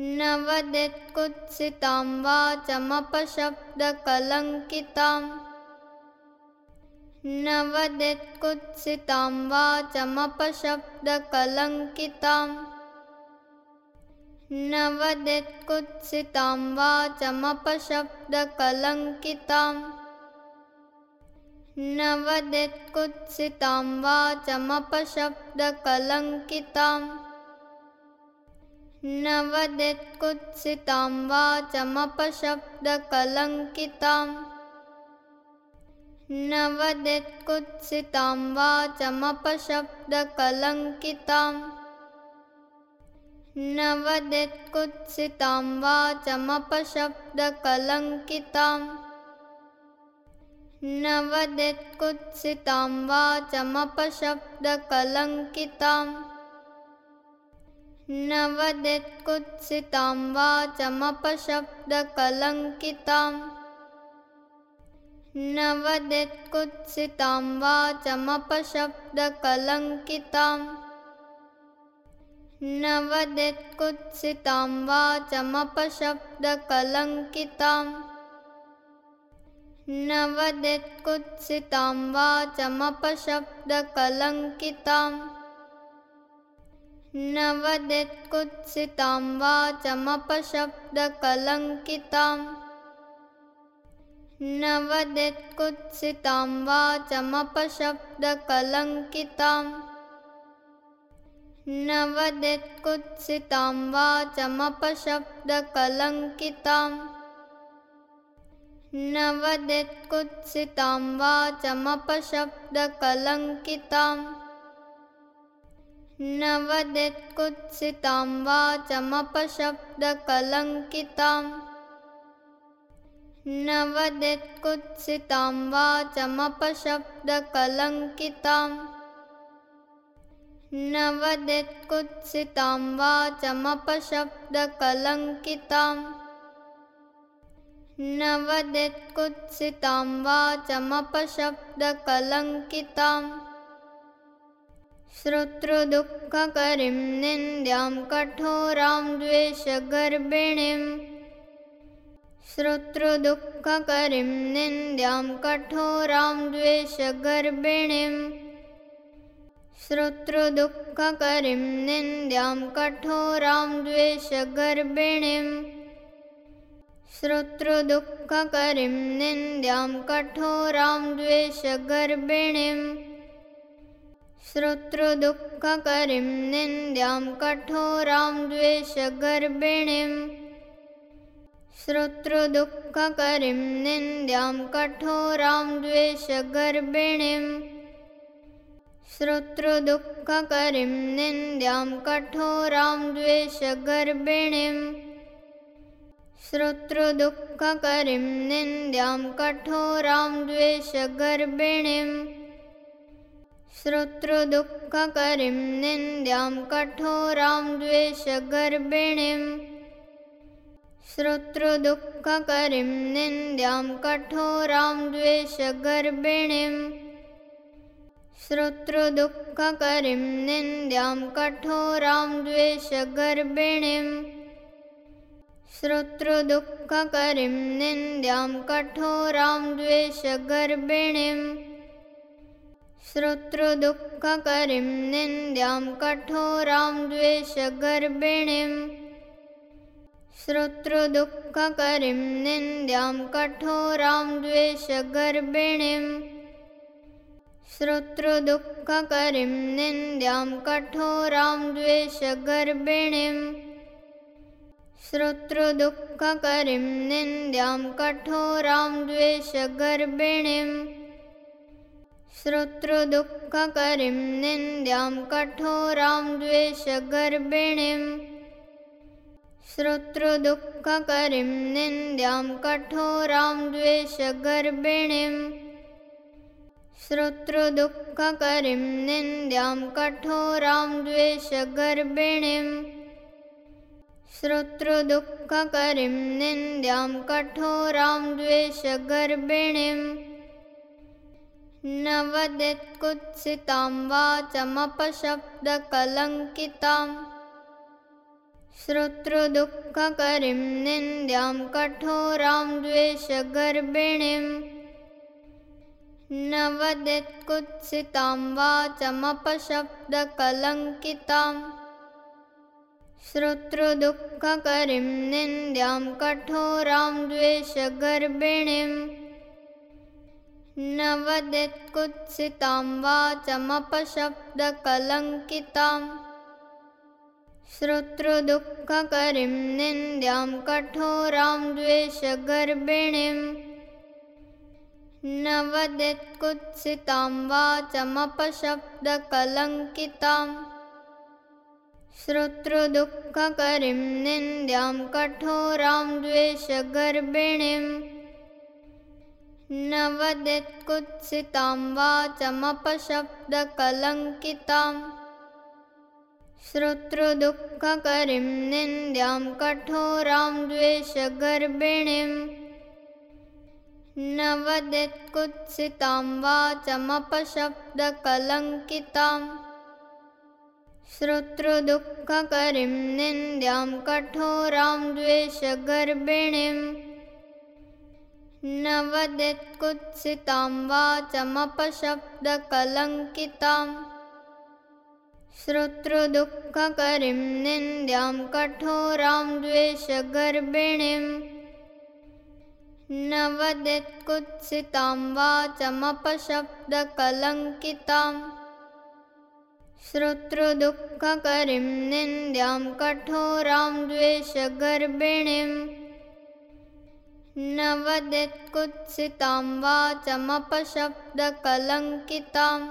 न वदेत्कुत्सितां वाचमपशब्दकलङ्किताम्। न वदेत्कुत्सितां वाचमपशब्दकलङ्किताम्। न वदेत्कुत्सितां वाचमपशब्दकलङ्किताम्। न वदेत्कुत्सितां वाचमपशब्दकलङ्किताम् न वदेत्कुत्सितां वाचमपशब्दकलङ्किताम्। न वदेत्कुत्सितां वाचमपशब्दकलङ्किताम्। न वदेत्कुत्सितां वाचमपशब्दकलङ्किताम्। न वदेत्कुत्सितां वाचमपशब्दकलङ्किताम् न वदेत्कुत्सितां वाचमपशब्दकलङ्किताम् न वदेत्कुत्सितां वाचमपशब्दकलङ्किताम् न वदेत्कुत्सितां वाचमपशब्दकलङ्किताम् न वदेत्कुत्सितां वाचमपशब्दकलङ्किताम् न वदेत्कुत्सितां वाचमपशब्दकलङ्किताम्। न वदेत्कुत्सितां वाचमपशब्दकलङ्किताम्। न वदेत्कुत्सितां वाचमपशब्दकलङ्किताम्। न वदेत्कुत्सितां वाचमपशब्दकलङ्किताम् न वदेत्कुत्सितां वाचमपशब्दकलङ्किताम्। न वदेत्कुत्सितां वाचमपशब्दकलङ्किताम्। न वदेत्कुत्सितां वाचमपशब्दकलङ्किताम्। न वदेत्कुत्सितां वाचमपशब्दकलङ्किताम् श्रोतृदुःखकरीं निन्द्यां कठोरां द्वेषगर्भिणीम् श्रोतृदुःखकरीं निन्द्यां कठोरां द्वेषगर्भिणीम् श्रोतृदुःखकरीं निन्द्यां कठोरां द्वेषगर्भिणीम् श्रोतृदुःखकरीं निन्द्यां कठोरां द्वेषगर्भिणीम् श्रोतृदुःखकरीं निन्द्यां कठोरां द्वेषगर्भिणीम् श्रोतृदुःखकरीं निन्द्यां कठोरां द्वेषगर्भिणीम् श्रोतृदुःखकरीं निन्द्यां कठोरां द्वेषगर्भिणीम् श्रोतृदुःखकरीं निन्द्यां कठोरां द्वेषगर्भिणीम् श्रोतृदुःखकरीं निन्द्यां कठोरां द्वेषगर्भिणीम् श्रोतृदुःखकरीं निन्द्यां कठोरां द्वेषगर्भिणीम् श्रोतृदुःखकरीं निन्द्यां कठोरां द्वेषगर्भिणीम् श्रोतृदुःखकरीं निन्द्यां कठोरां द्वेषगर्भिणीम् श्रोतृदुःखकरीं निन्द्यां कठोरां द्वेषगर्भिणीम् श्रोतृदुःखकरीं निन्द्यां कठोरां द्वेषगर्भिणीम् श्रोतृदुःखकरीं निन्द्यां कठोरां द्वेषगर्भिणीम् श्रोतृदुःखकरीं निन्द्यां कठोरां द्वेषगर्भिणीम् श्रोतृदुःखकरीं निन्द्यां कठोरां द्वेषगर्भिणीम् श्रोतृदुःखकरीं निन्द्यां कठोरां द्वेषगर्भिणीम् श्रोतृदुःखकरीं निन्द्यां कठोरां द्वेषगर्भिणीम् श्रोतृदुःखकरीं निन्द्यां कठोरां द्वेषगर्भिणीम् न वदेत्कुत्सितां वाचमपशब्दकलङ्किताम्। श्रोतृदुःखकरीं निन्द्यां कठोरां द्वेषगर्भिणीम् न वदेत्कुत्सितां वाचमपशब्दकलङ्किताम्। श्रोतृदुःखकरीं निन्द्यां कठोरां द्वेषगर्भिणीम् न वदेत्कुत्सितां वाचमपशब्दकलङ्किताम् श्रोतृदुःखकरीं निन्द्यां कठोरां द्वेषगर्भिणीम् न वदेत्कुत्सितां वाचमपशब्दकलङ्किताम् श्रोतृदुःखकरीं निन्द्यां कठोरां द्वेषगर्भिणीम् न वदेत्कुत्सितां वाचमपशब्दकलङ्किताम् श्रोतृदुःखकरीं निन्द्यां कठोरां द्वेषगर्भिणीम् न वदेत्कुत्सितां वाचमपशब्दकलङ्किताम् श्रोतृदुःखकरीं निन्द्यां कठोरां द्वेषगर्भिणीम् न वदेत्कुत्सितां वाचमपशब्दकलङ्किताम्। श्रोतृदुःखकरीं निन्द्यां कठोरां द्वेषगर्भिणीम् न वदेत्कुत्सितां वाचमपशब्दकलङ्किताम्। श्रोतृदुःखकरीं निन्द्यां कठोरां द्वेषगर्भिणीम् न वदेत्कुत्सितां वाचमपशब्दकलङ्किताम्।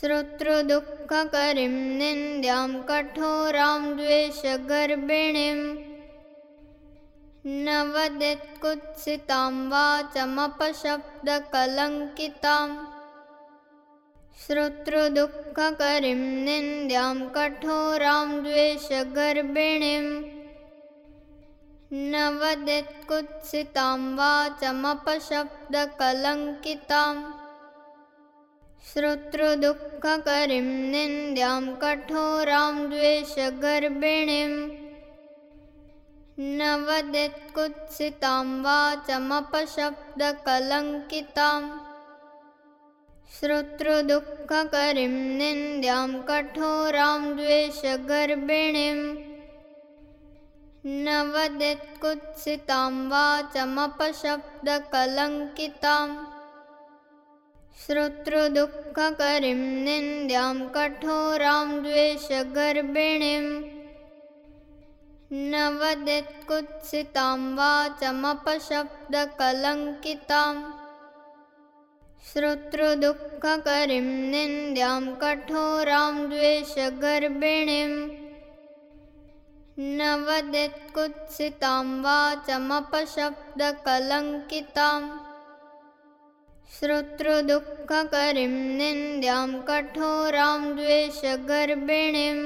श्रोतृदुःखकरीं निन्द्यां कठोरां द्वेषगर्भिणीम्। न वदेत्कुत्सितां वाचमपशब्दकलङ्किताम्। श्रोतृदुःखकरीं निन्द्यां कठोरां द्वेषगर्भिणीम् न वदेत्कुत्सितां वाचमपशब्दकलङ्किताम् श्रोतृदुःखकरीं निन्द्यां कठोरां द्वेषगर्भिणीम् न वदेत्कुत्सितां वाचमपशब्दकलङ्किताम् श्रोतृदुःखकरीं निन्द्यां कठोरां द्वेषगर्भिणीम् न वदेत्कुत्सितां वाचमपशब्दकलङ्किताम् श्रोतृदुःखकरीं निन्द्यां कठोरां द्वेषगर्भिणीम् न वदेत्कुत्सितां वाचमपशब्दकलङ्किताम् श्रोतृदुःखकरीं निन्द्यां कठोरां द्वेषगर्भिणीम् न वदेत्कुत्सितां वाचमपशब्दकलङ्किताम्। श्रोतृदुःखकरीं निन्द्यां कठोरां द्वेषगर्भिणीम्